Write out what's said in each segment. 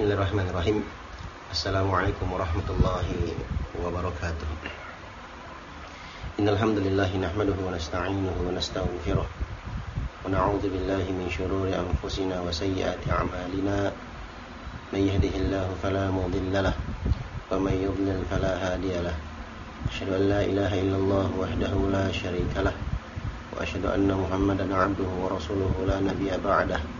Bismillahirrahmanirrahim. Assalamualaikum warahmatullahi wabarakatuh. Innal hamdalillah nahmaduhu wa nasta'inuhu wa nastaghfiruh. Wa na'udzu billahi min shururi anfusina wa sayyiati a'malina. Man yahdihillahu fala mudilla lahu wa man yudlil fala hadiya lahu. Asyhadu an la ilaha illallah wahdahu la syarika lahu wa asyhadu anna Muhammadan 'abduhu wa rasuluhu la nabiyya ba'dahu.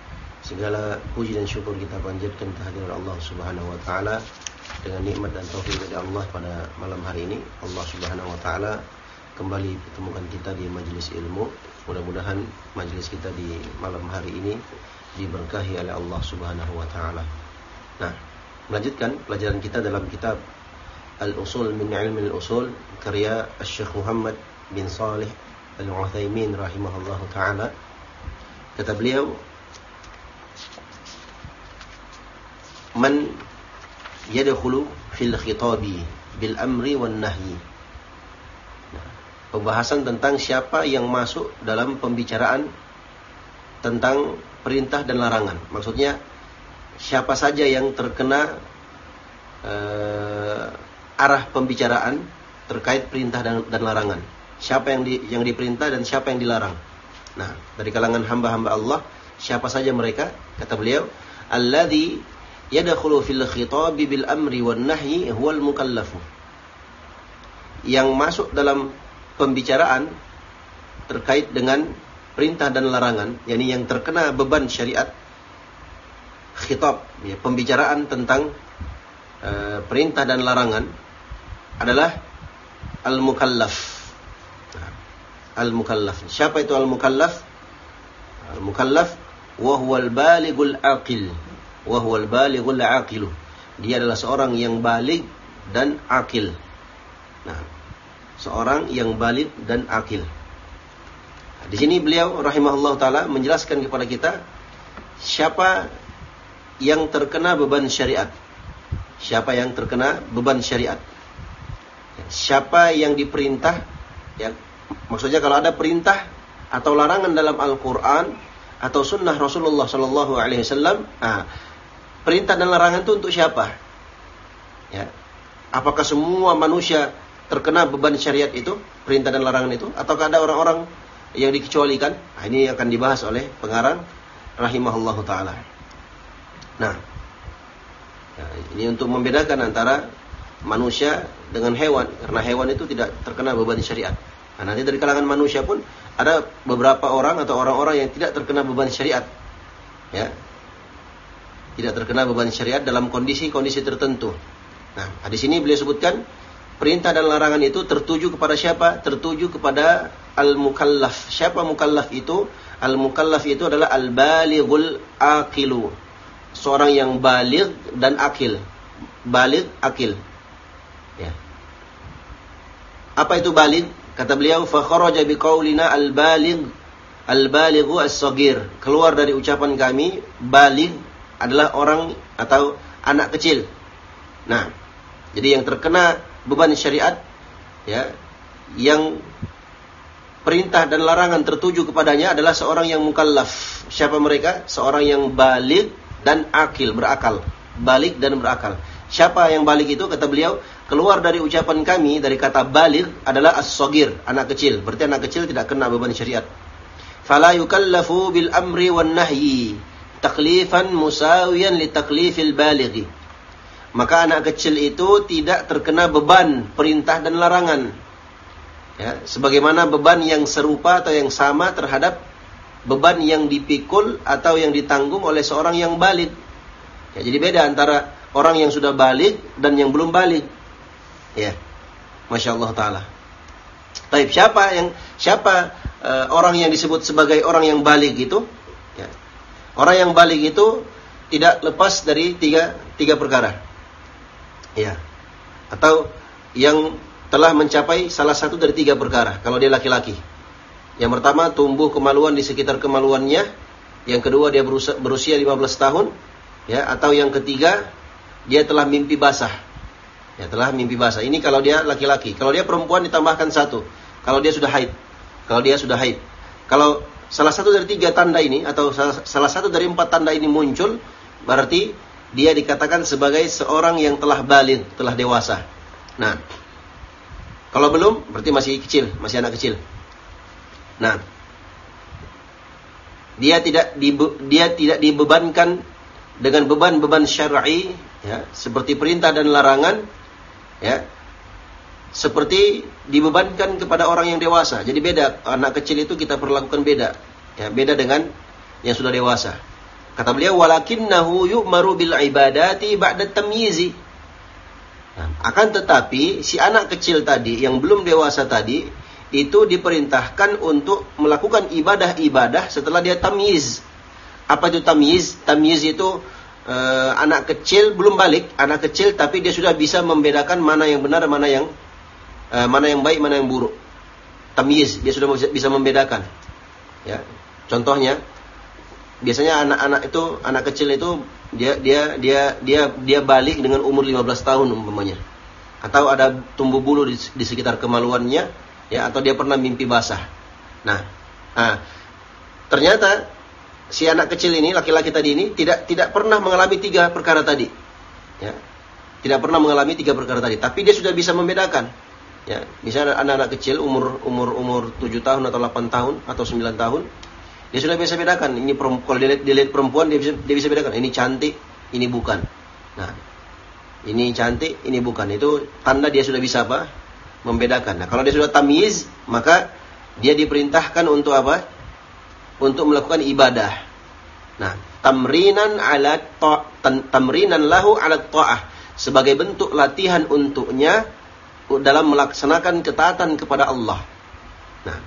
Segala puji dan syukur kita panjatkan kehadiran Allah Subhanahu wa taala dengan nikmat dan taufik dari Allah pada malam hari ini. Allah Subhanahu wa taala kembali pertemukan kita di majelis ilmu. Mudah-mudahan majelis kita di malam hari ini diberkahi oleh Allah Subhanahu wa taala. Nah, melanjutkan pelajaran kita dalam kitab Al-Usul min Ilmi Al-Usul karya Syekh Muhammad bin Salih Al-Utsaimin rahimahullahu taala. Kata beliau, man yadkhulu fil khitabi bil amri wan nahyi. Nah, pembahasan tentang siapa yang masuk dalam pembicaraan tentang perintah dan larangan. Maksudnya siapa saja yang terkena uh, arah pembicaraan terkait perintah dan, dan larangan. Siapa yang di, yang diperintah dan siapa yang dilarang. Nah, dari kalangan hamba-hamba Allah, siapa saja mereka? Kata beliau, alladzi yadkhulu fil khitab bil amri wan nahyi huwal mukallafu. Yang masuk dalam pembicaraan terkait dengan perintah dan larangan, yakni yang terkena beban syariat khitab, ya, pembicaraan tentang uh, perintah dan larangan adalah al-mukallaf. Nah, al-mukallaf. Siapa itu al-mukallaf? Al-mukallaf wa huwal balighul aqil wa balighul aqilu. Dia adalah seorang yang balik dan akil. Nah, seorang yang balik dan akil. Di sini beliau rahimahullah taala menjelaskan kepada kita siapa yang terkena beban syariat. Siapa yang terkena beban syariat. Siapa yang diperintah ya maksudnya kalau ada perintah atau larangan dalam Al-Qur'an atau sunnah Rasulullah Shallallahu Alaihi Wasallam, nah, perintah dan larangan itu untuk siapa? Ya. Apakah semua manusia terkena beban syariat itu, perintah dan larangan itu, ataukah ada orang-orang yang dikecualikan? Nah, ini akan dibahas oleh pengarang rahimahullah taala. Nah, ya, ini untuk membedakan antara manusia dengan hewan, karena hewan itu tidak terkena beban syariat. Nah, nanti dari kalangan manusia pun ada beberapa orang atau orang-orang yang tidak terkena beban syariat. Ya, tidak terkena beban syariat dalam kondisi-kondisi tertentu. Nah, di sini beliau sebutkan perintah dan larangan itu tertuju kepada siapa? Tertuju kepada al-mukallaf. Siapa mukallaf itu? Al-mukallaf itu adalah al-balighul aqilu. Seorang yang baligh dan akil. Baligh, akil. Ya. Apa itu baligh? Kata beliau, fa kharaja biqaulina al-baligh al-balighu as-saghir. Keluar dari ucapan kami, baligh adalah orang atau anak kecil. Nah, jadi yang terkena beban syariat ya, yang perintah dan larangan tertuju kepadanya adalah seorang yang mukallaf. Siapa mereka? Seorang yang balik dan akil, berakal. Balik dan berakal. Siapa yang balik itu? Kata beliau, keluar dari ucapan kami dari kata balik adalah as-sogir, anak kecil. Berarti anak kecil tidak kena beban syariat. Fala yukallafu bil amri wan nahyi taklifan musawiyan li taklifil balighi. Maka anak kecil itu tidak terkena beban perintah dan larangan. Ya, sebagaimana beban yang serupa atau yang sama terhadap beban yang dipikul atau yang ditanggung oleh seorang yang balik. Ya, jadi beda antara orang yang sudah balik dan yang belum balik. Ya. Masya Allah Ta'ala. Taib siapa yang siapa uh, orang yang disebut sebagai orang yang balik itu? Orang yang balik itu tidak lepas dari tiga tiga perkara. Ya. Atau yang telah mencapai salah satu dari tiga perkara kalau dia laki-laki. Yang pertama tumbuh kemaluan di sekitar kemaluannya. Yang kedua dia berusia, berusia 15 tahun. Ya, atau yang ketiga dia telah mimpi basah. Ya, telah mimpi basah. Ini kalau dia laki-laki. Kalau dia perempuan ditambahkan satu. Kalau dia sudah haid. Kalau dia sudah haid. Kalau salah satu dari tiga tanda ini atau salah satu dari empat tanda ini muncul, berarti dia dikatakan sebagai seorang yang telah balik, telah dewasa. Nah, kalau belum, berarti masih kecil, masih anak kecil. Nah, dia tidak dia tidak dibebankan dengan beban-beban syar'i ya, seperti perintah dan larangan ya seperti dibebankan kepada orang yang dewasa. Jadi beda anak kecil itu kita perlakukan beda. Ya, beda dengan yang sudah dewasa. Kata beliau walakinnahu yu'maru bil ibadati ba'da tamyizi. Nah, akan tetapi si anak kecil tadi yang belum dewasa tadi itu diperintahkan untuk melakukan ibadah-ibadah setelah dia tamyiz. Apa itu tamyiz? Tamyiz itu uh, anak kecil belum balik, anak kecil tapi dia sudah bisa membedakan mana yang benar mana yang uh, mana yang baik, mana yang buruk. Tamyiz, dia sudah bisa membedakan. Ya. Contohnya biasanya anak-anak itu anak kecil itu dia dia dia dia dia balik dengan umur 15 tahun umpamanya. Atau ada tumbuh bulu di, di sekitar kemaluannya ya atau dia pernah mimpi basah. Nah, nah ternyata si anak kecil ini, laki-laki tadi ini tidak tidak pernah mengalami tiga perkara tadi. Ya. Tidak pernah mengalami tiga perkara tadi, tapi dia sudah bisa membedakan. Ya, misalnya anak-anak kecil umur umur umur 7 tahun atau 8 tahun atau 9 tahun, dia sudah bisa bedakan. Ini kalau dia lihat, dia lihat perempuan dia bisa dia bisa bedakan. Ini cantik, ini bukan. Nah, ini cantik, ini bukan. Itu tanda dia sudah bisa apa? Membedakan. Nah, kalau dia sudah tamyiz, maka dia diperintahkan untuk apa? untuk melakukan ibadah. Nah, tamrinan ala ta, tamrinan lahu ala ta'ah sebagai bentuk latihan untuknya dalam melaksanakan ketaatan kepada Allah. Nah,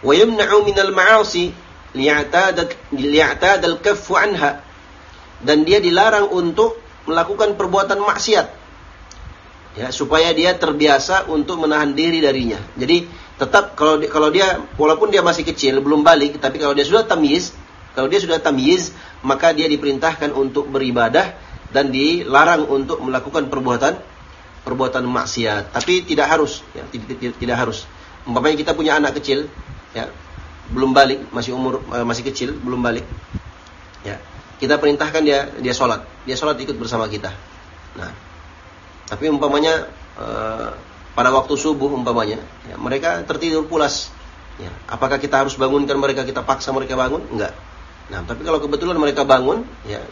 wa yumna'u minal ma'asi li'atada al-kaffu anha dan dia dilarang untuk melakukan perbuatan maksiat ya supaya dia terbiasa untuk menahan diri darinya. Jadi tetap kalau kalau dia walaupun dia masih kecil belum balik tapi kalau dia sudah tamyiz kalau dia sudah tamyiz maka dia diperintahkan untuk beribadah dan dilarang untuk melakukan perbuatan perbuatan maksiat tapi tidak harus ya tidak, harus umpamanya kita punya anak kecil ya belum balik masih umur eh, masih kecil belum balik ya kita perintahkan dia dia sholat dia sholat ikut bersama kita nah tapi umpamanya uh, pada waktu subuh umpamanya, ya, mereka tertidur pulas. Ya, apakah kita harus bangunkan mereka, kita paksa mereka bangun? Enggak. Nah, tapi kalau kebetulan mereka bangun, ya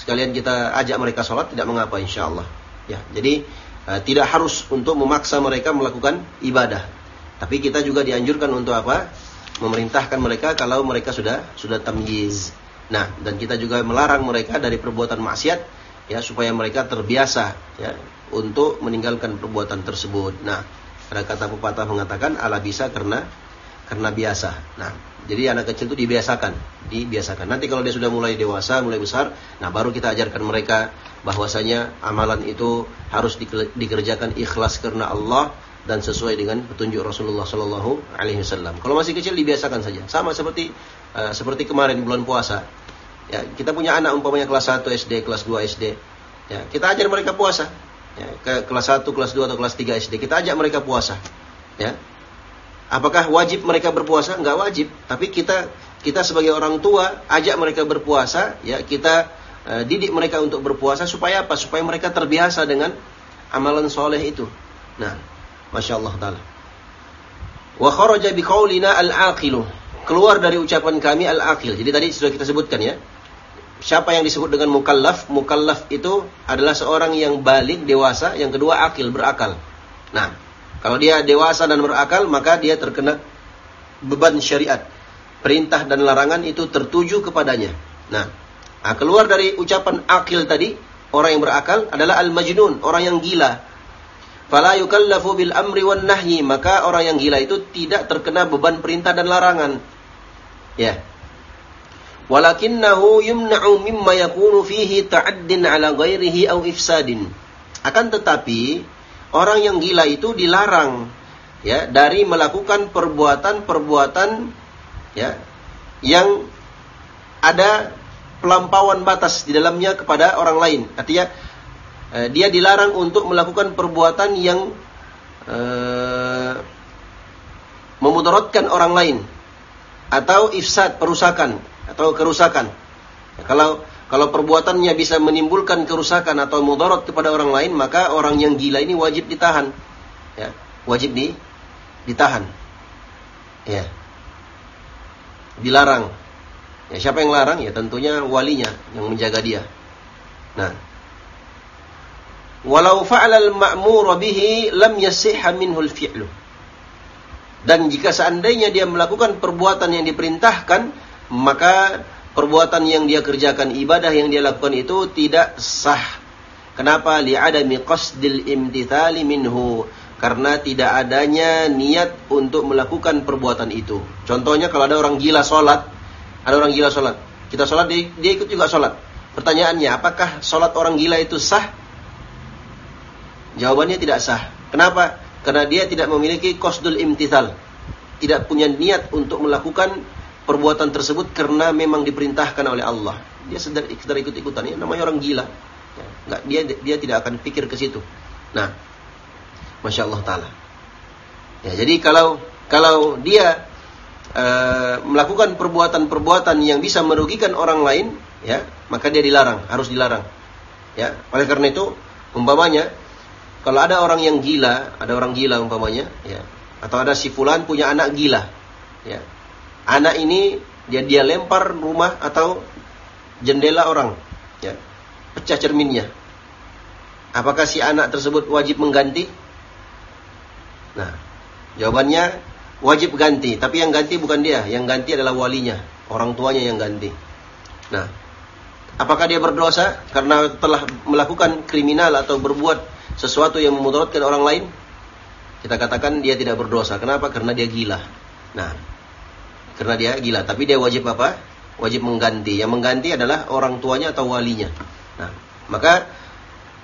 sekalian kita ajak mereka sholat, tidak mengapa insya Allah. Ya, jadi tidak harus untuk memaksa mereka melakukan ibadah. Tapi kita juga dianjurkan untuk apa? Memerintahkan mereka kalau mereka sudah sudah tamyiz. Nah, dan kita juga melarang mereka dari perbuatan maksiat ya supaya mereka terbiasa ya untuk meninggalkan perbuatan tersebut. Nah, ada kata pepatah mengatakan ala bisa karena karena biasa. Nah, jadi anak kecil itu dibiasakan, dibiasakan. Nanti kalau dia sudah mulai dewasa, mulai besar, nah baru kita ajarkan mereka bahwasanya amalan itu harus dikerjakan ikhlas karena Allah dan sesuai dengan petunjuk Rasulullah Shallallahu Alaihi Wasallam. Kalau masih kecil dibiasakan saja, sama seperti uh, seperti kemarin bulan puasa. Ya, kita punya anak umpamanya kelas 1 SD, kelas 2 SD. Ya, kita ajar mereka puasa ya, ke kelas 1, kelas 2 atau kelas 3 SD, kita ajak mereka puasa. Ya. Apakah wajib mereka berpuasa? Enggak wajib, tapi kita kita sebagai orang tua ajak mereka berpuasa, ya, kita uh, didik mereka untuk berpuasa supaya apa? Supaya mereka terbiasa dengan amalan soleh itu. Nah, Masya Allah Ta'ala. Wa kharaja biqaulina al-aqilu. Keluar dari ucapan kami al-aqil. Jadi tadi sudah kita sebutkan ya. siapa yang disebut dengan mukallaf? Mukallaf itu adalah seorang yang balik dewasa, yang kedua akil berakal. Nah, kalau dia dewasa dan berakal, maka dia terkena beban syariat. Perintah dan larangan itu tertuju kepadanya. Nah, nah keluar dari ucapan akil tadi, orang yang berakal adalah al-majnun, orang yang gila. Fala yukallafu bil amri wan nahyi, maka orang yang gila itu tidak terkena beban perintah dan larangan. Ya. Walakinnahu yumna'u mimma yakunu fihi ta'addin ala ghairihi aw ifsadin. Akan tetapi orang yang gila itu dilarang ya dari melakukan perbuatan-perbuatan ya yang ada pelampauan batas di dalamnya kepada orang lain. Artinya eh, dia dilarang untuk melakukan perbuatan yang eh, memudaratkan orang lain atau ifsad perusakan atau kerusakan. Kalau kalau perbuatannya bisa menimbulkan kerusakan atau mudarat kepada orang lain, maka orang yang gila ini wajib ditahan. Ya, wajib di ditahan. Ya. Dilarang. Ya, siapa yang larang? Ya tentunya walinya yang menjaga dia. Nah, walau fa'ala al-ma'mur bihi lam yasihha minhu al-fi'lu. Dan jika seandainya dia melakukan perbuatan yang diperintahkan, maka perbuatan yang dia kerjakan, ibadah yang dia lakukan itu tidak sah. Kenapa? Li'adami qasdil imtithali minhu. Karena tidak adanya niat untuk melakukan perbuatan itu. Contohnya kalau ada orang gila sholat, ada orang gila sholat. Kita sholat, dia, dia ikut juga sholat. Pertanyaannya, apakah sholat orang gila itu sah? Jawabannya tidak sah. Kenapa? Karena dia tidak memiliki qasdul imtithal. Tidak punya niat untuk melakukan perbuatan tersebut karena memang diperintahkan oleh Allah. Dia sedar, sedar ikut-ikutan. Ya, namanya orang gila. Ya, enggak, dia dia tidak akan pikir ke situ. Nah, masya Allah taala. Ya, jadi kalau kalau dia uh, melakukan perbuatan-perbuatan yang bisa merugikan orang lain, ya, maka dia dilarang, harus dilarang. Ya, oleh karena itu, umpamanya kalau ada orang yang gila, ada orang gila umpamanya, ya, atau ada si fulan punya anak gila, ya, anak ini dia dia lempar rumah atau jendela orang, ya, pecah cerminnya. Apakah si anak tersebut wajib mengganti? Nah, jawabannya wajib ganti, tapi yang ganti bukan dia, yang ganti adalah walinya, orang tuanya yang ganti. Nah, apakah dia berdosa karena telah melakukan kriminal atau berbuat sesuatu yang memudaratkan orang lain? Kita katakan dia tidak berdosa. Kenapa? Karena dia gila. Nah, karena dia gila. Tapi dia wajib apa? Wajib mengganti. Yang mengganti adalah orang tuanya atau walinya. Nah, maka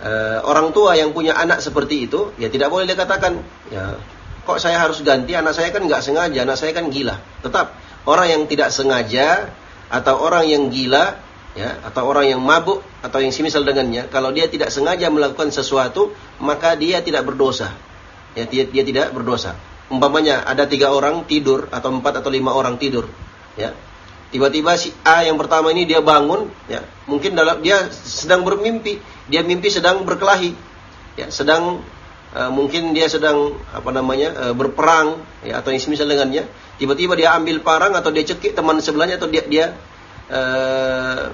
e, orang tua yang punya anak seperti itu, ya tidak boleh dia katakan, ya kok saya harus ganti? Anak saya kan nggak sengaja, anak saya kan gila. Tetap orang yang tidak sengaja atau orang yang gila, ya atau orang yang mabuk atau yang semisal dengannya, kalau dia tidak sengaja melakukan sesuatu, maka dia tidak berdosa. Ya, dia, dia tidak berdosa umpamanya ada tiga orang tidur atau empat atau lima orang tidur, ya. Tiba-tiba si A yang pertama ini dia bangun, ya. Mungkin dalam dia sedang bermimpi, dia mimpi sedang berkelahi, ya, sedang uh, mungkin dia sedang apa namanya uh, berperang, ya, atau yang semisal dengannya. Tiba-tiba dia ambil parang atau dia cekik teman sebelahnya atau dia dia uh,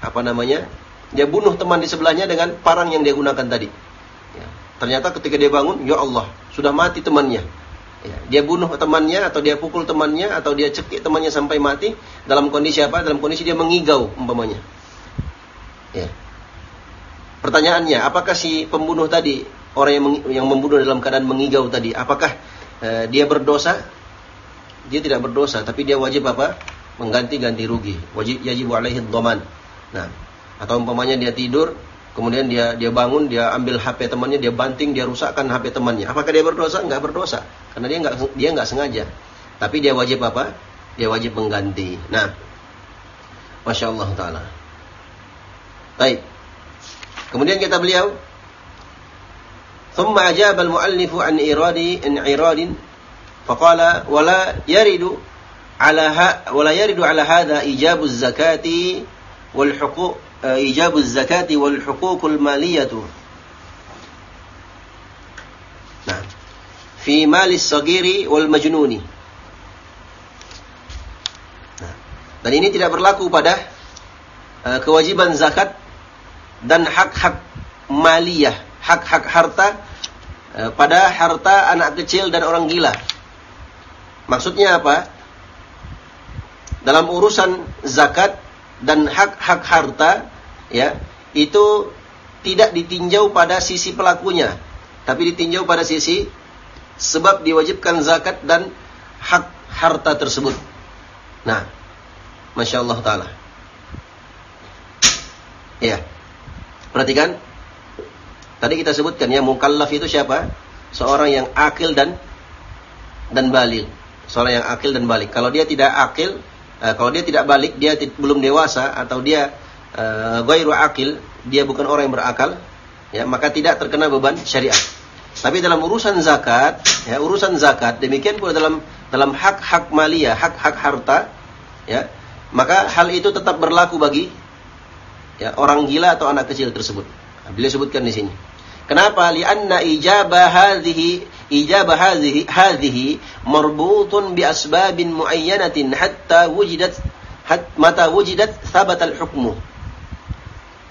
apa namanya dia bunuh teman di sebelahnya dengan parang yang dia gunakan tadi. Ya. Ternyata ketika dia bangun, ya Allah, sudah mati temannya. Ya, dia bunuh temannya atau dia pukul temannya atau dia cekik temannya sampai mati dalam kondisi apa? Dalam kondisi dia mengigau umpamanya. Ya. Pertanyaannya, apakah si pembunuh tadi orang yang yang membunuh dalam keadaan mengigau tadi, apakah uh, dia berdosa? Dia tidak berdosa, tapi dia wajib apa? Mengganti-ganti rugi. Wajib yajib alaihi dhaman. Nah, atau umpamanya dia tidur Kemudian dia dia bangun, dia ambil HP temannya, dia banting, dia rusakkan HP temannya. Apakah dia berdosa? Enggak berdosa, karena dia enggak dia enggak sengaja. Tapi dia wajib apa? Dia wajib mengganti. Nah, masya Allah taala. Baik. Kemudian kita beliau ثم أجاب المؤلف عن إيراد عن إيراد فقال ولا يرد على ولا يرد على هذا إيجاب الزكاة والحقوق Eh, ijabuz zakati wal hukukul maliyatu. Nah, fi malis sagiri wal majnuni. Nah, dan ini tidak berlaku pada uh, kewajiban zakat dan hak-hak maliyah, hak-hak harta uh, pada harta anak kecil dan orang gila. Maksudnya apa? Dalam urusan zakat dan hak-hak harta ya, itu tidak ditinjau pada sisi pelakunya, tapi ditinjau pada sisi sebab diwajibkan zakat dan hak harta tersebut. Nah, masya Allah taala. Ya, perhatikan. Tadi kita sebutkan ya mukallaf itu siapa? Seorang yang akil dan dan balik. Seorang yang akil dan balik. Kalau dia tidak akil, uh, kalau dia tidak balik, dia belum dewasa atau dia uh, akil, dia bukan orang yang berakal, ya maka tidak terkena beban syariat. Tapi dalam urusan zakat, ya urusan zakat demikian pula dalam dalam hak-hak maliyah, hak-hak harta, ya maka hal itu tetap berlaku bagi ya orang gila atau anak kecil tersebut. Beliau sebutkan di sini. Kenapa? Lianna ijabah hadhihi ijabah hadhihi hadhihi marbutun bi asbabin muayyanatin hatta wujidat hat, mata wujidat thabat al-hukmu.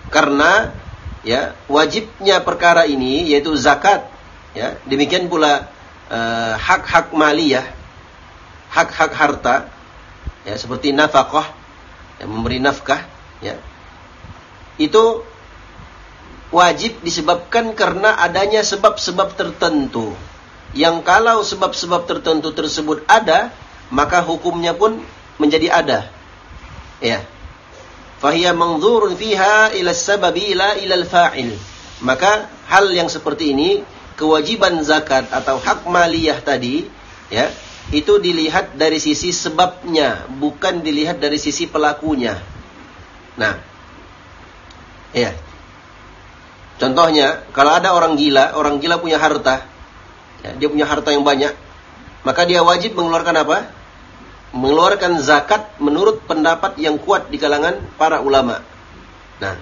Karena ya wajibnya perkara ini yaitu zakat Ya, demikian pula eh, hak-hak uh, maliyah, hak-hak harta, ya seperti nafkah, ya, memberi nafkah, ya. Itu wajib disebabkan karena adanya sebab-sebab tertentu. Yang kalau sebab-sebab tertentu tersebut ada, maka hukumnya pun menjadi ada. Ya. Fahiyya mangzurun fiha ila sababi ila ila al-fa'il. Maka hal yang seperti ini kewajiban zakat atau hak maliyah tadi ya itu dilihat dari sisi sebabnya bukan dilihat dari sisi pelakunya nah ya contohnya kalau ada orang gila orang gila punya harta ya, dia punya harta yang banyak maka dia wajib mengeluarkan apa mengeluarkan zakat menurut pendapat yang kuat di kalangan para ulama nah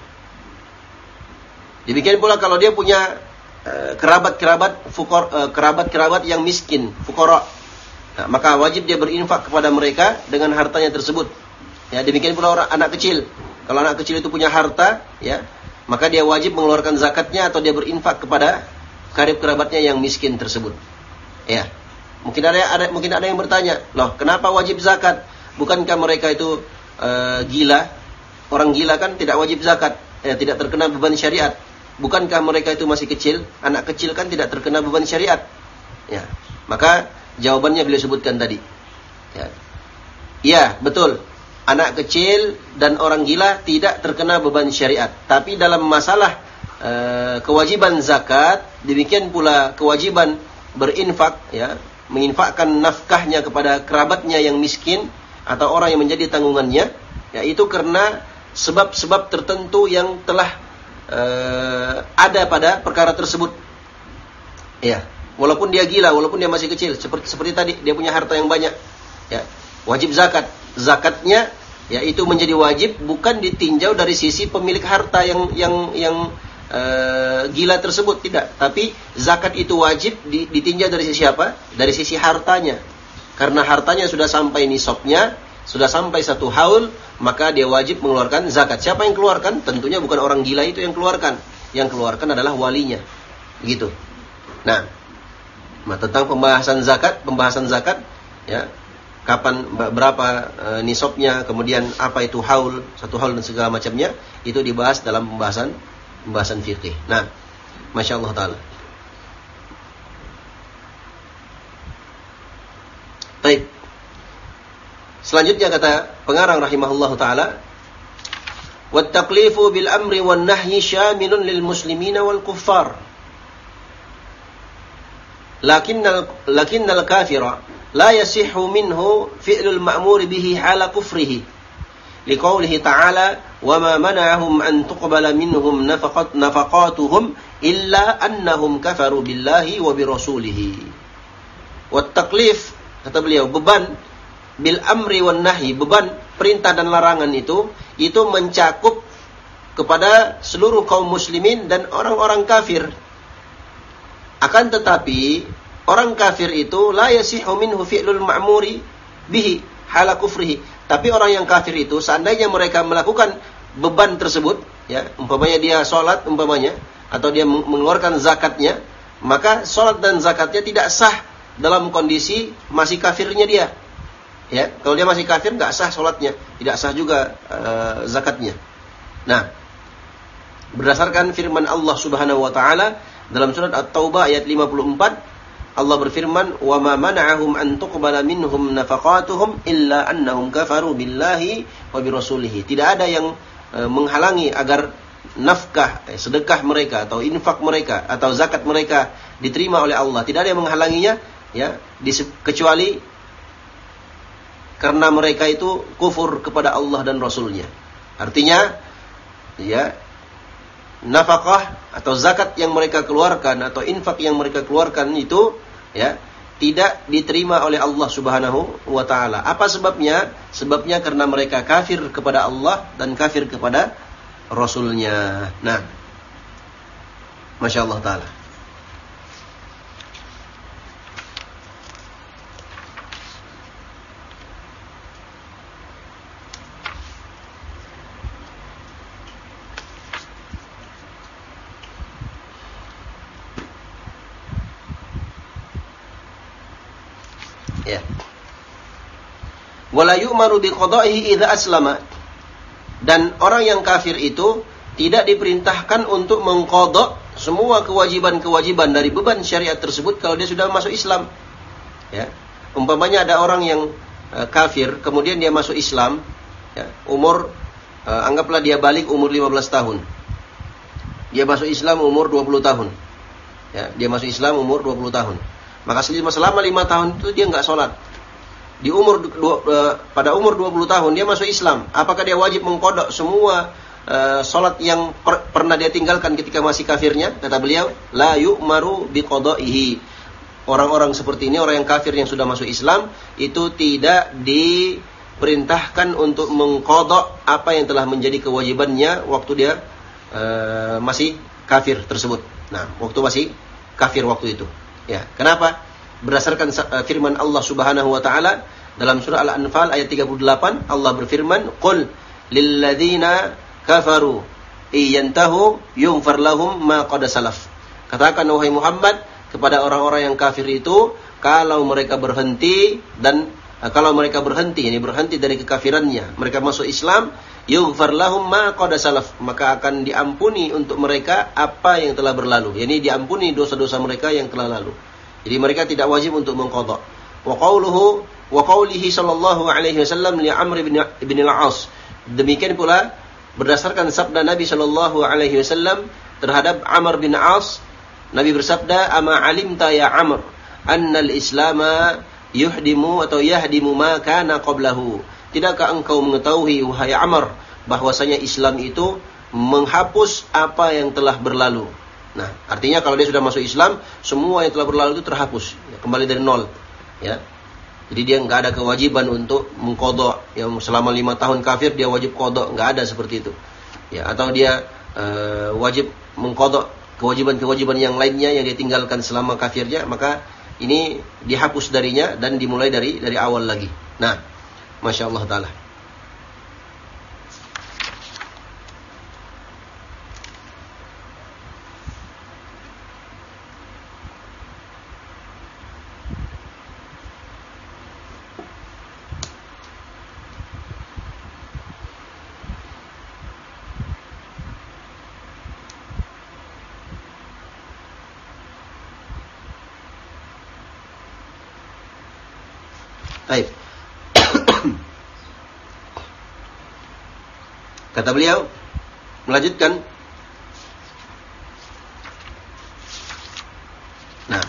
demikian pula kalau dia punya Eh, kerabat-kerabat fukor eh, kerabat-kerabat yang miskin, fukara. Nah, maka wajib dia berinfak kepada mereka dengan hartanya tersebut. Ya, demikian pula orang anak kecil. Kalau anak kecil itu punya harta, ya, maka dia wajib mengeluarkan zakatnya atau dia berinfak kepada karib kerabatnya yang miskin tersebut. Ya. Mungkin ada, ada mungkin ada yang bertanya, "Loh, kenapa wajib zakat? Bukankah mereka itu uh, gila? Orang gila kan tidak wajib zakat, eh, tidak terkena beban syariat." Bukankah mereka itu masih kecil? Anak kecil kan tidak terkena beban syariat. Ya. Maka jawabannya beliau sebutkan tadi. Ya. Ya, betul. Anak kecil dan orang gila tidak terkena beban syariat. Tapi dalam masalah e, kewajiban zakat, demikian pula kewajiban berinfak, ya, menginfakkan nafkahnya kepada kerabatnya yang miskin atau orang yang menjadi tanggungannya, yaitu karena sebab-sebab tertentu yang telah uh, ada pada perkara tersebut. Ya, walaupun dia gila, walaupun dia masih kecil, seperti seperti tadi dia punya harta yang banyak. Ya, wajib zakat. Zakatnya ya itu menjadi wajib bukan ditinjau dari sisi pemilik harta yang yang yang uh, gila tersebut tidak, tapi zakat itu wajib ditinjau dari sisi apa? Dari sisi hartanya. Karena hartanya sudah sampai nisabnya, sudah sampai satu haul, maka dia wajib mengeluarkan zakat. Siapa yang keluarkan? Tentunya bukan orang gila itu yang keluarkan. Yang keluarkan adalah walinya. Gitu. Nah, tentang pembahasan zakat, pembahasan zakat, ya, kapan berapa e, nisabnya, kemudian apa itu haul, satu haul dan segala macamnya, itu dibahas dalam pembahasan pembahasan fikih. Nah, masya Allah taala. Baik. Selanjutnya kata pengarang rahimahullah taala, "Wat taqlifu bil amri wan nahyi syamilun lil muslimina wal kuffar." Lakinnal lakinnal kafira la yasihhu minhu fi'lul ma'mur bihi hala kufrihi. Liqaulihi ta'ala, "Wa ma mana'ahum an tuqbala minhum nafaqat nafaqatuhum illa annahum kafaru billahi wa bi rasulihi." Wat taklif kata beliau beban bil amri wan nahi, beban perintah dan larangan itu itu mencakup kepada seluruh kaum muslimin dan orang-orang kafir. Akan tetapi orang kafir itu la yasihu minhu fi'lul ma'muri bihi hala kufrihi. Tapi orang yang kafir itu seandainya mereka melakukan beban tersebut, ya, umpamanya dia sholat, umpamanya, atau dia mengeluarkan zakatnya, maka sholat dan zakatnya tidak sah dalam kondisi masih kafirnya dia. Ya, kalau dia masih kafir nggak sah sholatnya, tidak sah juga uh, zakatnya. Nah, berdasarkan firman Allah Subhanahu wa taala dalam surat At-Taubah ayat 54 Allah berfirman, "Wa ma mana'ahum an tuqbala minhum nafaqatuhum illa annahum kafaru billahi wa bi rasulih." Tidak ada yang e, menghalangi agar nafkah, eh, sedekah mereka atau infak mereka atau zakat mereka diterima oleh Allah. Tidak ada yang menghalanginya ya, kecuali karena mereka itu kufur kepada Allah dan Rasulnya. Artinya, ya nafkah atau zakat yang mereka keluarkan atau infak yang mereka keluarkan itu ya tidak diterima oleh Allah Subhanahu wa taala. Apa sebabnya? Sebabnya karena mereka kafir kepada Allah dan kafir kepada Rasulnya. Nah, Masya Allah Ta'ala. Wala yu'maru biqada'ihi idza aslama. Dan orang yang kafir itu tidak diperintahkan untuk mengkodok semua kewajiban-kewajiban dari beban syariat tersebut kalau dia sudah masuk Islam. Ya. Umpamanya ada orang yang uh, kafir, kemudian dia masuk Islam, ya, umur uh, anggaplah dia balik umur 15 tahun. Dia masuk Islam umur 20 tahun. Ya, dia masuk Islam umur 20 tahun. Maka selama 5 tahun itu dia nggak sholat di umur dua, uh, pada umur 20 tahun dia masuk Islam, apakah dia wajib mengkodok semua uh, sholat yang per, pernah dia tinggalkan ketika masih kafirnya? Kata beliau, la yu'maru biqada'ihi. Orang-orang seperti ini, orang yang kafir yang sudah masuk Islam, itu tidak diperintahkan untuk mengkodok apa yang telah menjadi kewajibannya waktu dia uh, masih kafir tersebut. Nah, waktu masih kafir waktu itu. Ya, kenapa? Berdasarkan uh, firman Allah Subhanahu wa taala dalam surah Al-Anfal ayat 38 Allah berfirman qul lilladzina kafaru iyantahu yughfar lahum ma qad salaf. Katakan wahai Muhammad kepada orang-orang yang kafir itu kalau mereka berhenti dan uh, kalau mereka berhenti ini berhenti dari kekafirannya mereka masuk Islam yughfar lahum ma qad salaf maka akan diampuni untuk mereka apa yang telah berlalu. Yakni diampuni dosa-dosa mereka yang telah lalu jadi mereka tidak wajib untuk mengqadha. Wa qawluhu wa qawlihi sallallahu alaihi wasallam li Amr bin, bin al-As. Demikian pula berdasarkan sabda Nabi sallallahu alaihi wasallam terhadap Amr bin As, Nabi bersabda, "Ama alimta ya Amr anna al-Islam yuhdimu atau yahdimu ma kana qablahu." Tidakkah engkau mengetahui wahai Amr bahwasanya Islam itu menghapus apa yang telah berlalu Nah, artinya kalau dia sudah masuk Islam, semua yang telah berlalu itu terhapus, ya, kembali dari nol. Ya, jadi dia nggak ada kewajiban untuk mengkodok yang selama lima tahun kafir dia wajib kodok, nggak ada seperti itu. Ya, atau dia uh, wajib mengkodok kewajiban-kewajiban yang lainnya yang dia tinggalkan selama kafirnya, maka ini dihapus darinya dan dimulai dari dari awal lagi. Nah, masya Allah taala. Baik. Kata beliau melanjutkan Nah,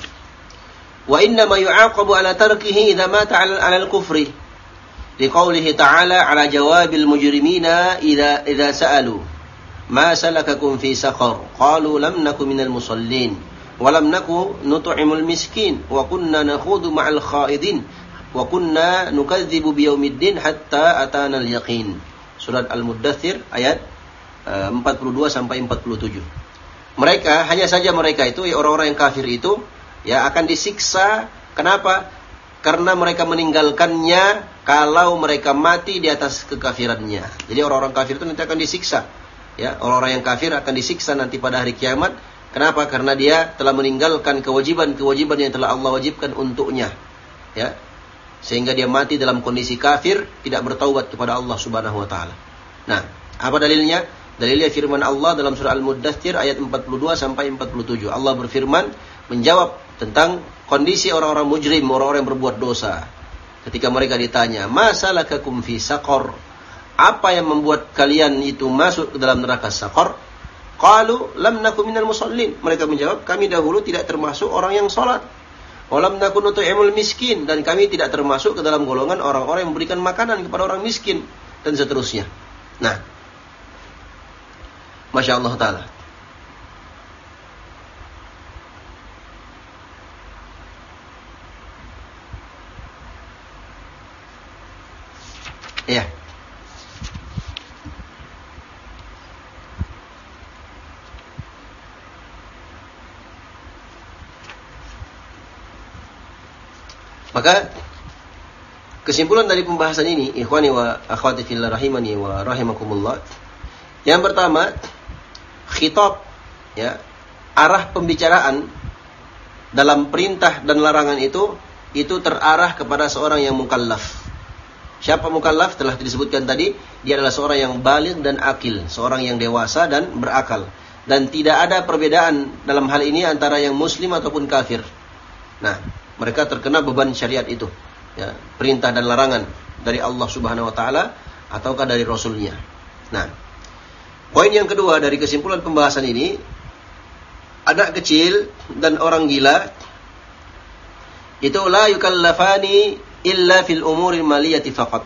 wa inna ma yu'aqabu ala tarkihi idza mata 'ala al-kufri. Liqaulihi ta'ala 'ala jawabil mujrimina idza idza sa'alu ma salakakum fi saqar qalu lam naku minal musallin naku nut'imul miskin wa kunna nakhudu ma'al khaidin wa kunna nukadzibu biyaumiddin hatta atana al-yaqin. Surat Al-Muddathir ayat uh, eh, 42 sampai 47. Mereka hanya saja mereka itu ya orang-orang yang kafir itu ya akan disiksa kenapa? karena mereka meninggalkannya kalau mereka mati di atas kekafirannya. Jadi orang-orang kafir itu nanti akan disiksa. Ya, orang-orang yang kafir akan disiksa nanti pada hari kiamat. Kenapa? Karena dia telah meninggalkan kewajiban-kewajiban yang telah Allah wajibkan untuknya. Ya. Sehingga dia mati dalam kondisi kafir, tidak bertaubat kepada Allah Subhanahu wa taala. Nah, apa dalilnya? Dalilnya firman Allah dalam surah Al-Muddathir ayat 42 sampai 47. Allah berfirman menjawab tentang kondisi orang-orang mujrim, orang-orang yang berbuat dosa. Ketika mereka ditanya, "Masalakakum fi saqar?" Apa yang membuat kalian itu masuk ke dalam neraka saqar? Qalu lam nakum minal musallin. Mereka menjawab, kami dahulu tidak termasuk orang yang salat. Walam nakun emul miskin dan kami tidak termasuk ke dalam golongan orang-orang yang memberikan makanan kepada orang miskin dan seterusnya. Nah, masya Allah taala. Ya. Maka kesimpulan dari pembahasan ini, ikhwani wa akhwati fillah rahimani wa rahimakumullah. Yang pertama, khitab ya, arah pembicaraan dalam perintah dan larangan itu itu terarah kepada seorang yang mukallaf. Siapa mukallaf telah disebutkan tadi, dia adalah seorang yang balik dan akil, seorang yang dewasa dan berakal. Dan tidak ada perbedaan dalam hal ini antara yang muslim ataupun kafir. Nah, mereka terkena beban syariat itu. Ya, perintah dan larangan dari Allah Subhanahu wa taala ataukah dari rasulnya. Nah poin yang kedua dari kesimpulan pembahasan ini anak kecil dan orang gila itu la yukallafani illa fil umuril maliyati faqat.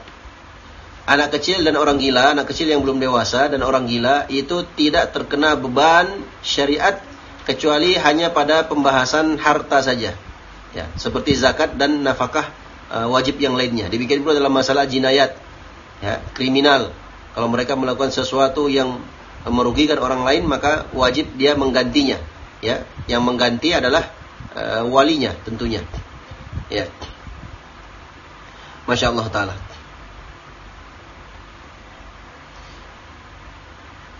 Anak kecil dan orang gila anak kecil yang belum dewasa dan orang gila itu tidak terkena beban syariat kecuali hanya pada pembahasan harta saja ya seperti zakat dan nafkah uh, wajib yang lainnya. Dibikin pula dalam masalah jinayat ya kriminal. Kalau mereka melakukan sesuatu yang merugikan orang lain maka wajib dia menggantinya ya. Yang mengganti adalah uh, walinya tentunya ya. Masya Allah taala.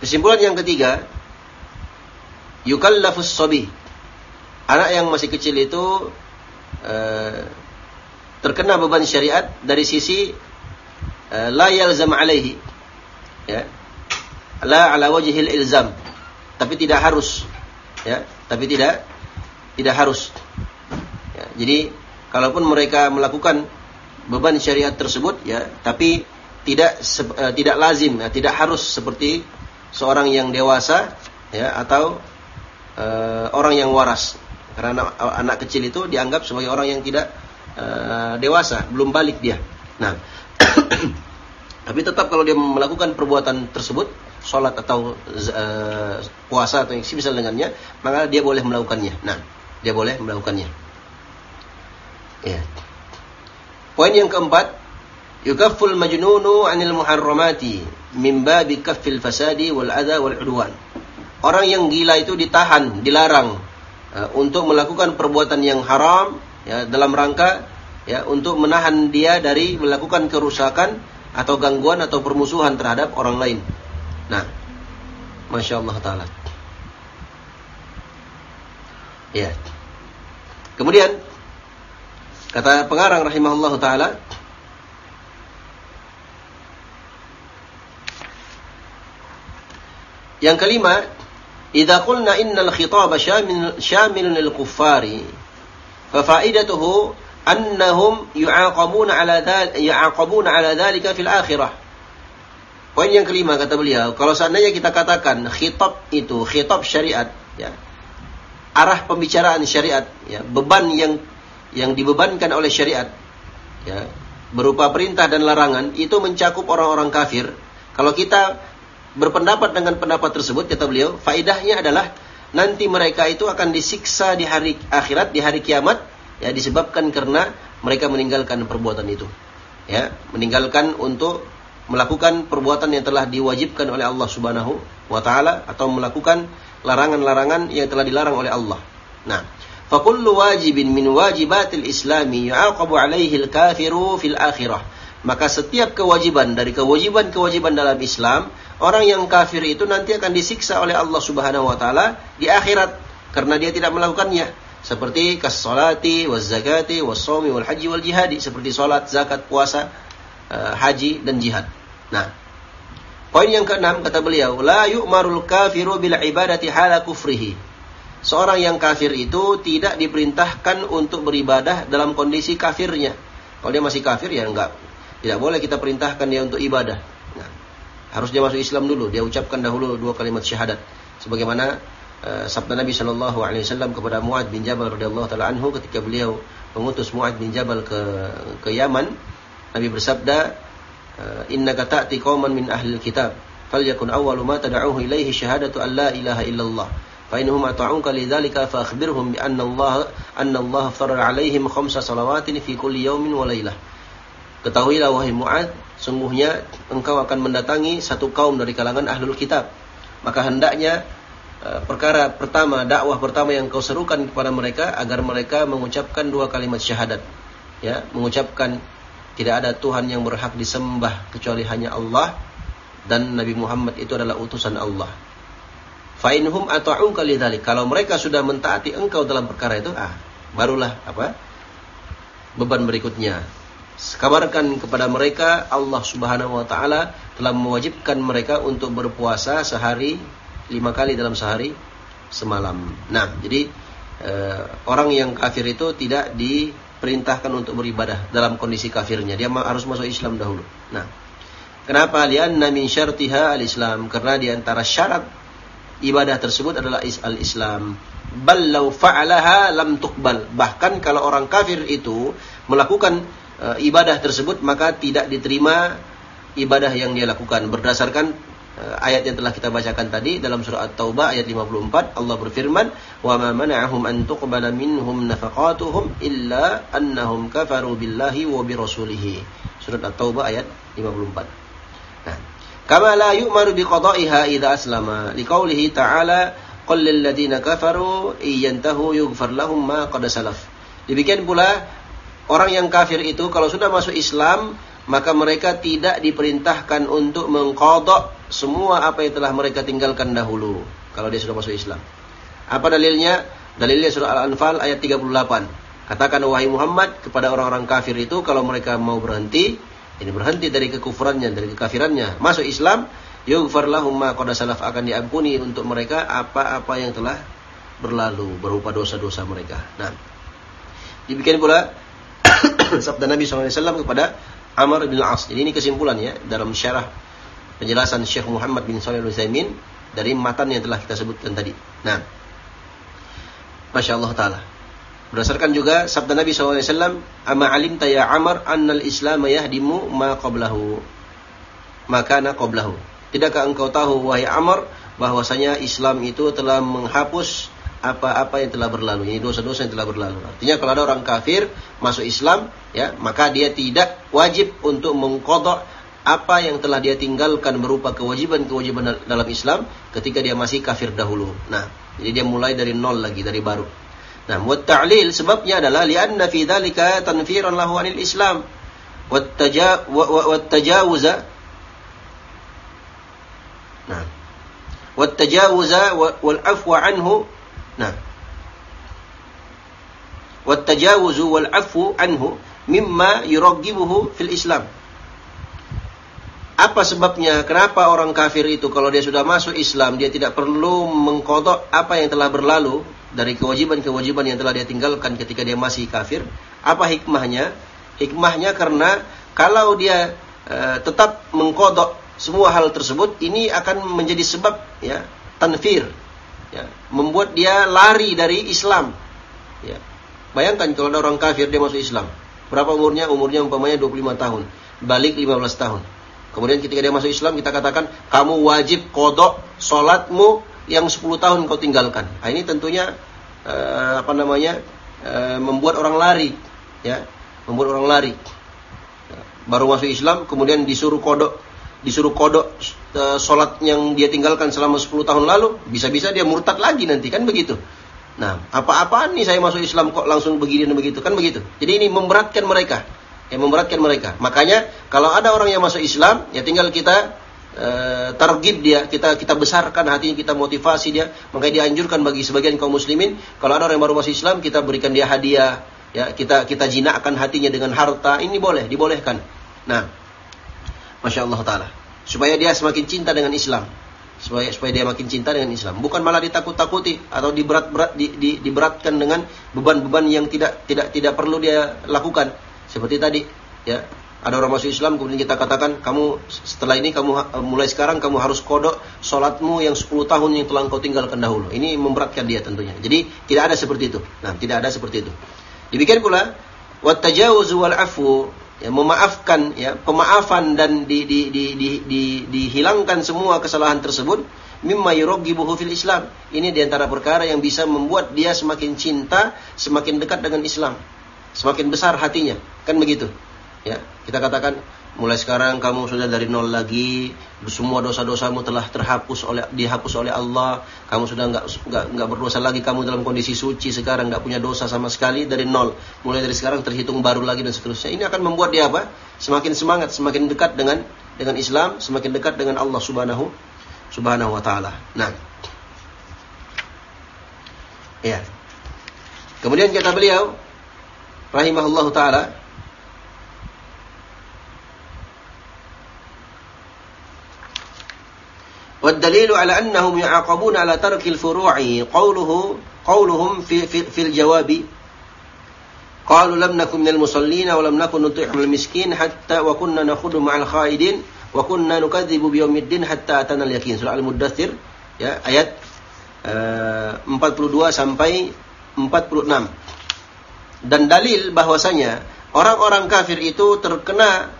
Kesimpulan yang ketiga yukallafus sabi anak yang masih kecil itu Eh, terkena beban syariat dari sisi uh, la yalzam alaihi. Ya. La ala wajhil ilzam. Tapi tidak harus. Ya. Tapi tidak tidak harus. Ya, jadi kalaupun mereka melakukan beban syariat tersebut ya tapi tidak uh, tidak lazim ya, tidak harus seperti seorang yang dewasa ya atau uh, orang yang waras karena anak, anak kecil itu dianggap sebagai orang yang tidak uh, dewasa, belum balik dia. Nah, tapi tetap kalau dia melakukan perbuatan tersebut, sholat atau uh, puasa atau yang semisal dengannya, maka dia boleh melakukannya. Nah, dia boleh melakukannya. Ya. Poin yang keempat, yukafful majnunu 'anil muharramati min babi kaffil fasadi wal adha wal udwan. Orang yang gila itu ditahan, dilarang untuk melakukan perbuatan yang haram ya dalam rangka ya untuk menahan dia dari melakukan kerusakan atau gangguan atau permusuhan terhadap orang lain. Nah, masya Allah taala. Ya. Kemudian kata pengarang rahimahullah taala Yang kelima, Idza qulna innal khitaba syamilun lil kuffari fa faidatuhu annahum yu'aqabuna ala dhalika yu'aqabuna ala dhalika fil akhirah. Poin yang kelima kata beliau, kalau seandainya kita katakan khitab itu khitab syariat, ya. Arah pembicaraan syariat, ya, beban yang yang dibebankan oleh syariat, ya, berupa perintah dan larangan itu mencakup orang-orang kafir. Kalau kita berpendapat dengan pendapat tersebut kata beliau, faidahnya adalah nanti mereka itu akan disiksa di hari akhirat, di hari kiamat ya disebabkan karena mereka meninggalkan perbuatan itu. Ya, meninggalkan untuk melakukan perbuatan yang telah diwajibkan oleh Allah Subhanahu wa taala atau melakukan larangan-larangan yang telah dilarang oleh Allah. Nah, fakullu wajibin min wajibatil islami yu'aqabu alaihi al-kafiru fil akhirah maka setiap kewajiban dari kewajiban-kewajiban dalam Islam orang yang kafir itu nanti akan disiksa oleh Allah Subhanahu wa taala di akhirat karena dia tidak melakukannya seperti kasolati, waz zakati, was wal haji wal jihadi seperti salat, zakat, puasa, uh, haji dan jihad. Nah, poin yang keenam kata beliau, la yu'marul kafiru bil ibadati hala kufrihi. Seorang yang kafir itu tidak diperintahkan untuk beribadah dalam kondisi kafirnya. Kalau dia masih kafir ya enggak tidak boleh kita perintahkan dia untuk ibadah. Nah, harus dia masuk Islam dulu. Dia ucapkan dahulu dua kalimat syahadat. Sebagaimana uh, sabda Nabi Shallallahu Alaihi Wasallam kepada Muad bin Jabal radhiyallahu taala anhu ketika beliau mengutus Muad bin Jabal ke ke Yaman, Nabi bersabda, uh, Inna ta'ti qauman min ahli kitab, falyakun awwalu ma tad'uhu ilaihi syahadatu an la ilaha illallah. فإنهم أطاعوك لذلك فأخبرهم بأن الله أن الله فرض عليهم خمس صلوات في كل يوم وليلة Ketahuilah wahai Mu'ad, sungguhnya engkau akan mendatangi satu kaum dari kalangan ahlul kitab. Maka hendaknya uh, perkara pertama, dakwah pertama yang kau serukan kepada mereka agar mereka mengucapkan dua kalimat syahadat. Ya, mengucapkan tidak ada Tuhan yang berhak disembah kecuali hanya Allah dan Nabi Muhammad itu adalah utusan Allah. Fa'inhum ata'uka lidzalik. Kalau mereka sudah mentaati engkau dalam perkara itu, ah, barulah apa? beban berikutnya kabarkan kepada mereka Allah Subhanahu wa taala telah mewajibkan mereka untuk berpuasa sehari lima kali dalam sehari semalam. Nah, jadi eh, orang yang kafir itu tidak diperintahkan untuk beribadah dalam kondisi kafirnya. Dia harus masuk Islam dahulu. Nah, kenapa? Lianna min syartiha al-Islam. Karena di antara syarat ibadah tersebut adalah al-Islam. Bal law fa'alaha lam tuqbal. Bahkan kalau orang kafir itu melakukan e, ibadah tersebut maka tidak diterima ibadah yang dia lakukan. Berdasarkan e, ayat yang telah kita bacakan tadi dalam surah At-Taubah ayat 54 Allah berfirman wa ma mana'ahum an tuqbala minhum nafaqatuhum illa annahum kafaru billahi wa bi rasulih surat At-Taubah ayat 54 Nah, kama la yu'maru bi qada'iha idza aslama liqaulihi ta'ala qul lil ladzina kafaru iyantahu yughfar lahum ma qad salaf. Demikian pula Orang yang kafir itu kalau sudah masuk Islam, maka mereka tidak diperintahkan untuk mengkodok semua apa yang telah mereka tinggalkan dahulu. Kalau dia sudah masuk Islam. Apa dalilnya? Dalilnya surah Al-Anfal ayat 38. Katakan wahai Muhammad kepada orang-orang kafir itu kalau mereka mau berhenti, ini berhenti dari kekufurannya, dari kekafirannya, masuk Islam, yughfar lahum ma salaf akan diampuni untuk mereka apa-apa yang telah berlalu berupa dosa-dosa mereka. Nah, demikian pula sabda Nabi SAW kepada Amr bin Al-As. Jadi ini kesimpulannya dalam syarah penjelasan Syekh Muhammad bin Shalih Al-Utsaimin dari matan yang telah kita sebutkan tadi. Nah, Masya Allah Ta'ala. Berdasarkan juga sabda Nabi SAW, Ama alimta ya Amr annal islam yahdimu ma qablahu. Maka na qablahu. Tidakkah engkau tahu, wahai Amr, bahwasanya Islam itu telah menghapus apa-apa yang telah berlalu. Ini dosa-dosa yang telah berlalu. Artinya kalau ada orang kafir masuk Islam, ya maka dia tidak wajib untuk mengkodok apa yang telah dia tinggalkan berupa kewajiban-kewajiban dalam Islam ketika dia masih kafir dahulu. Nah, jadi dia mulai dari nol lagi, dari baru. Nah, buat ta'lil sebabnya adalah li'anna fi dzalika tanfiran lahu 'anil Islam wa tajawuza Nah, wa tajawuza wal afwa anhu Nah. Wattajawuzu wal afu anhu mimma yuraggibuhu fil Islam. Apa sebabnya? Kenapa orang kafir itu kalau dia sudah masuk Islam dia tidak perlu mengkodok apa yang telah berlalu dari kewajiban-kewajiban yang telah dia tinggalkan ketika dia masih kafir? Apa hikmahnya? Hikmahnya karena kalau dia e, tetap mengkodok semua hal tersebut ini akan menjadi sebab ya tanfir ya, membuat dia lari dari Islam. Ya. Bayangkan kalau ada orang kafir dia masuk Islam. Berapa umurnya? Umurnya umpamanya 25 tahun. Balik 15 tahun. Kemudian ketika dia masuk Islam kita katakan kamu wajib kodok sholatmu yang 10 tahun kau tinggalkan. Nah, ini tentunya uh, apa namanya uh, membuat orang lari, ya, membuat orang lari. Baru masuk Islam kemudian disuruh kodok disuruh kodok uh, sholat yang dia tinggalkan selama 10 tahun lalu, bisa-bisa dia murtad lagi nanti kan begitu. Nah, apa-apaan nih saya masuk Islam kok langsung begini dan begitu kan begitu. Jadi ini memberatkan mereka. Ya memberatkan mereka. Makanya kalau ada orang yang masuk Islam, ya tinggal kita e, targib dia, kita kita besarkan hatinya, kita motivasi dia. Makanya dianjurkan bagi sebagian kaum muslimin, kalau ada orang yang baru masuk Islam, kita berikan dia hadiah, ya kita kita jinakkan hatinya dengan harta. Ini boleh, dibolehkan. Nah, masya Allah taala, supaya dia semakin cinta dengan Islam. Supaya supaya dia makin cinta dengan Islam. Bukan malah ditakut-takuti atau diberat-berat di, di, diberatkan dengan beban-beban yang tidak tidak tidak perlu dia lakukan. Seperti tadi ya. Ada orang masuk Islam kemudian kita katakan kamu setelah ini kamu mulai sekarang kamu harus kodok sholatmu yang 10 tahun yang telah kau tinggalkan dahulu. Ini memberatkan dia tentunya. Jadi tidak ada seperti itu. Nah tidak ada seperti itu. Demikian pula wat wal afu ya, memaafkan ya pemaafan dan di, di, di, di, di, dihilangkan semua kesalahan tersebut mimma yuraghibuhu fil Islam. Ini di antara perkara yang bisa membuat dia semakin cinta, semakin dekat dengan Islam. Semakin besar hatinya. Kan begitu. Ya, kita katakan mulai sekarang kamu sudah dari nol lagi. Semua dosa-dosamu telah terhapus oleh dihapus oleh Allah. Kamu sudah nggak nggak berdosa lagi. Kamu dalam kondisi suci sekarang nggak punya dosa sama sekali dari nol. Mulai dari sekarang terhitung baru lagi dan seterusnya. Ini akan membuat dia apa? Semakin semangat semakin dekat dengan dengan Islam semakin dekat dengan Allah Subhanahu Subhanahu wa taala. Nah. Ya. Kemudian kata beliau rahimahullah taala والدليل على أنهم يعاقبون على ترك الفروع قوله قولهم في, في, في الجواب قالوا لم نكن من المصلين ولم نكن نطعم المسكين حتى وكنا نخوض مع الخائدين وكنا نكذب بيوم الدين حتى أتانا اليقين surah Al-Muddathir ya ayat uh, 42 sampai 46 dan dalil bahwasanya orang-orang kafir itu terkena Eh,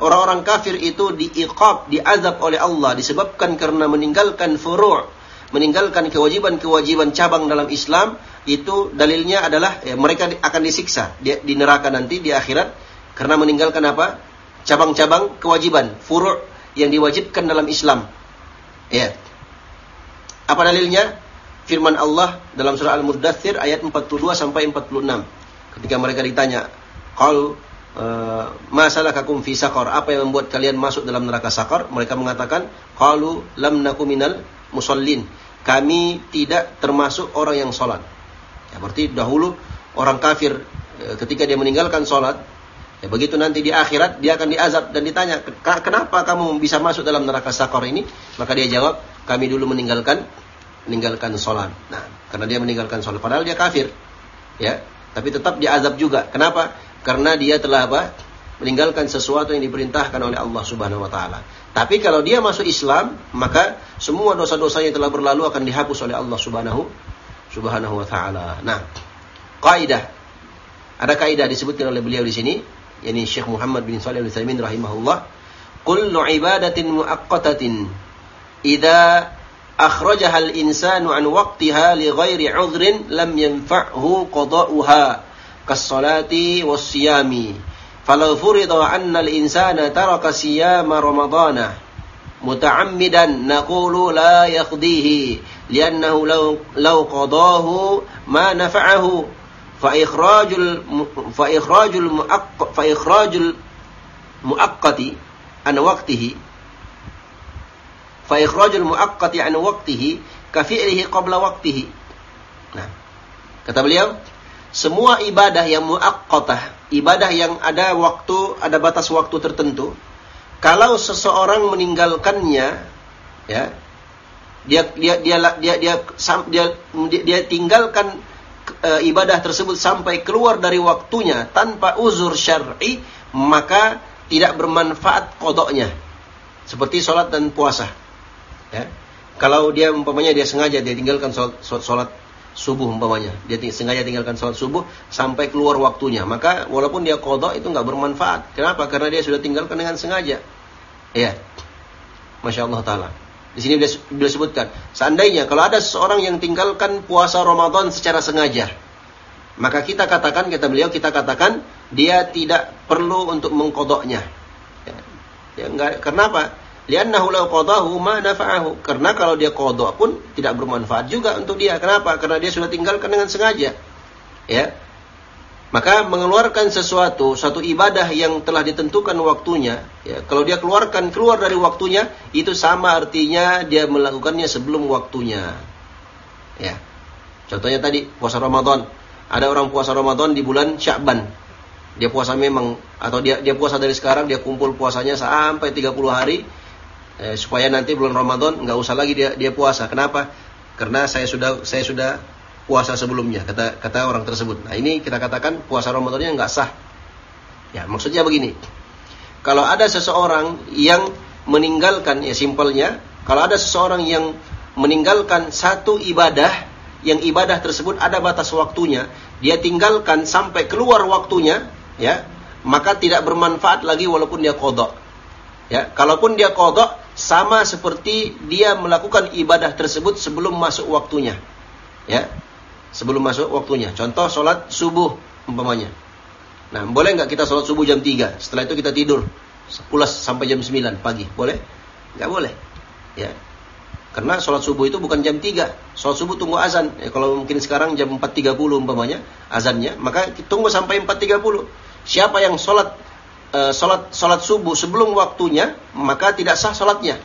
orang-orang uh, kafir itu diiqab, diazab oleh Allah disebabkan karena meninggalkan furu' meninggalkan kewajiban-kewajiban cabang dalam Islam itu dalilnya adalah ya, mereka akan disiksa di, di neraka nanti di akhirat karena meninggalkan apa? cabang-cabang kewajiban furu' yang diwajibkan dalam Islam. Ya. Apa dalilnya? Firman Allah dalam surah Al-Muddathir ayat 42 sampai 46. Ketika mereka ditanya, "Qalu Eh, masalah kakum fi sakor apa yang membuat kalian masuk dalam neraka sakor mereka mengatakan qalu lam naku minal musallin. Kami tidak termasuk orang yang sholat ya berarti dahulu orang kafir eh, ketika dia meninggalkan sholat ya begitu nanti di akhirat dia akan diazab dan ditanya kenapa kamu bisa masuk dalam neraka sakor ini? Maka dia jawab kami dulu meninggalkan meninggalkan sholat nah karena dia meninggalkan sholat padahal dia kafir ya tapi tetap diazab juga. Kenapa karena dia telah apa? meninggalkan sesuatu yang diperintahkan oleh Allah Subhanahu wa taala. Tapi kalau dia masuk Islam, maka semua dosa-dosanya yang telah berlalu akan dihapus oleh Allah Subhanahu Subhanahu wa taala. Nah, kaidah ada kaidah disebutkan oleh beliau di sini, yakni Syekh Muhammad bin Shalih Al-Utsaimin rahimahullah, kullu ibadatin muaqqatatin idza akhrajaha al-insanu an waqtiha li ghairi 'udhrin lam yanfa'hu qada'uha كالصلاة والصيام. فلو فرض أن الإنسان ترك صيام رمضان متعمدا نقول لا يقضيه لأنه لو, لو قضاه ما نفعه. فإخراج فإخراج المؤق فإخراج المؤقت عن وقته فإخراج المؤقت عن وقته كفعله قبل وقته. nah kata beliau semua ibadah yang muakkotah, ibadah yang ada waktu, ada batas waktu tertentu, kalau seseorang meninggalkannya, ya, dia dia dia dia dia dia, dia, dia tinggalkan e, ibadah tersebut sampai keluar dari waktunya tanpa uzur syar'i, maka tidak bermanfaat kodoknya. Seperti sholat dan puasa. Ya. Kalau dia umpamanya dia sengaja dia tinggalkan sholat, sholat subuh umpamanya. Dia ting sengaja tinggalkan sholat subuh sampai keluar waktunya. Maka walaupun dia kodok itu nggak bermanfaat. Kenapa? Karena dia sudah tinggalkan dengan sengaja. Ya. Masya Allah Ta'ala. Di sini beliau sebutkan. Seandainya kalau ada seseorang yang tinggalkan puasa Ramadan secara sengaja. Maka kita katakan, kata beliau, kita katakan dia tidak perlu untuk mengkodoknya. Ya. Ya, enggak, kenapa? Liannahu law qadahu ma nafa'ahu. Karena kalau dia qada pun tidak bermanfaat juga untuk dia. Kenapa? Karena dia sudah tinggalkan dengan sengaja. Ya. Maka mengeluarkan sesuatu, satu ibadah yang telah ditentukan waktunya, ya, kalau dia keluarkan keluar dari waktunya, itu sama artinya dia melakukannya sebelum waktunya. Ya. Contohnya tadi puasa Ramadan. Ada orang puasa Ramadan di bulan Sya'ban. Dia puasa memang atau dia dia puasa dari sekarang dia kumpul puasanya sampai 30 hari eh, supaya nanti bulan Ramadan nggak usah lagi dia dia puasa. Kenapa? Karena saya sudah saya sudah puasa sebelumnya kata kata orang tersebut. Nah ini kita katakan puasa Ramadannya nggak sah. Ya maksudnya begini. Kalau ada seseorang yang meninggalkan ya simpelnya, kalau ada seseorang yang meninggalkan satu ibadah yang ibadah tersebut ada batas waktunya, dia tinggalkan sampai keluar waktunya, ya, maka tidak bermanfaat lagi walaupun dia kodok. Ya, kalaupun dia kodok, sama seperti dia melakukan ibadah tersebut sebelum masuk waktunya. Ya, sebelum masuk waktunya. Contoh sholat subuh umpamanya. Nah, boleh nggak kita sholat subuh jam 3? Setelah itu kita tidur pulas sampai jam 9 pagi. Boleh? Nggak boleh. Ya. Karena sholat subuh itu bukan jam 3. Sholat subuh tunggu azan. Ya, kalau mungkin sekarang jam 4.30 umpamanya azannya, maka tunggu sampai 4.30. Siapa yang sholat uh, sholat sholat subuh sebelum waktunya, maka tidak sah sholatnya.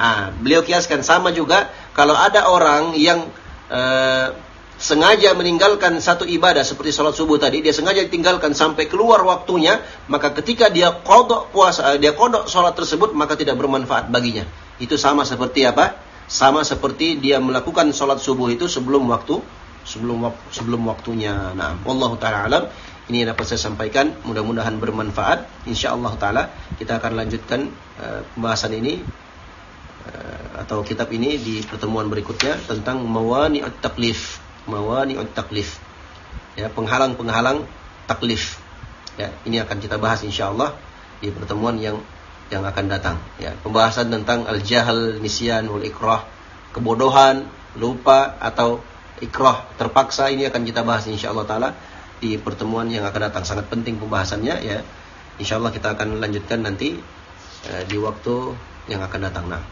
Nah, beliau kiaskan sama juga kalau ada orang yang uh, sengaja meninggalkan satu ibadah seperti sholat subuh tadi, dia sengaja tinggalkan sampai keluar waktunya, maka ketika dia kodok puasa, eh, dia kodok sholat tersebut, maka tidak bermanfaat baginya. Itu sama seperti apa? Sama seperti dia melakukan sholat subuh itu sebelum waktu, sebelum sebelum waktunya. Nah, Allah taala alam. Ini yang dapat saya sampaikan. Mudah-mudahan bermanfaat. Insya Allah taala kita akan lanjutkan uh, pembahasan ini uh, atau kitab ini di pertemuan berikutnya tentang mawani at-taklif mawani'ut taklif. Ya, penghalang-penghalang taklif. Ya, ini akan kita bahas insyaallah di pertemuan yang yang akan datang. Ya, pembahasan tentang al-jahal, nisyan, wal ikrah, kebodohan, lupa atau ikrah terpaksa ini akan kita bahas insyaallah taala di pertemuan yang akan datang. Sangat penting pembahasannya ya. Insyaallah kita akan lanjutkan nanti eh, di waktu yang akan datang. Nah,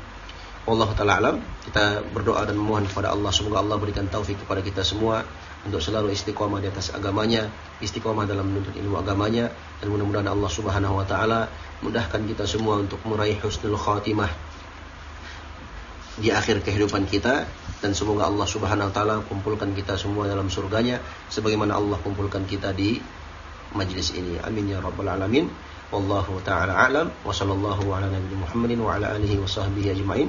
Allah taala alam kita berdoa dan memohon kepada Allah semoga Allah berikan taufik kepada kita semua untuk selalu istiqomah di atas agamanya, istiqomah dalam menuntut ilmu agamanya dan mudah-mudahan Allah Subhanahu wa taala mudahkan kita semua untuk meraih husnul khatimah di akhir kehidupan kita dan semoga Allah Subhanahu wa taala kumpulkan kita semua dalam surganya sebagaimana Allah kumpulkan kita di majlis ini. Amin ya rabbal alamin. Wallahu taala alam wa sallallahu ala nabi Muhammadin wa ala alihi wa sahbihi ajmain.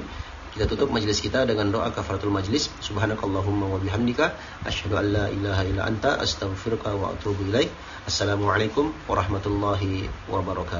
Kita tutup majelis kita dengan doa kafaratul majlis. Subhanakallahumma wa bihamdika asyhadu an la ilaha illa anta astaghfiruka wa atubu ilaik. Assalamualaikum warahmatullahi wabarakatuh.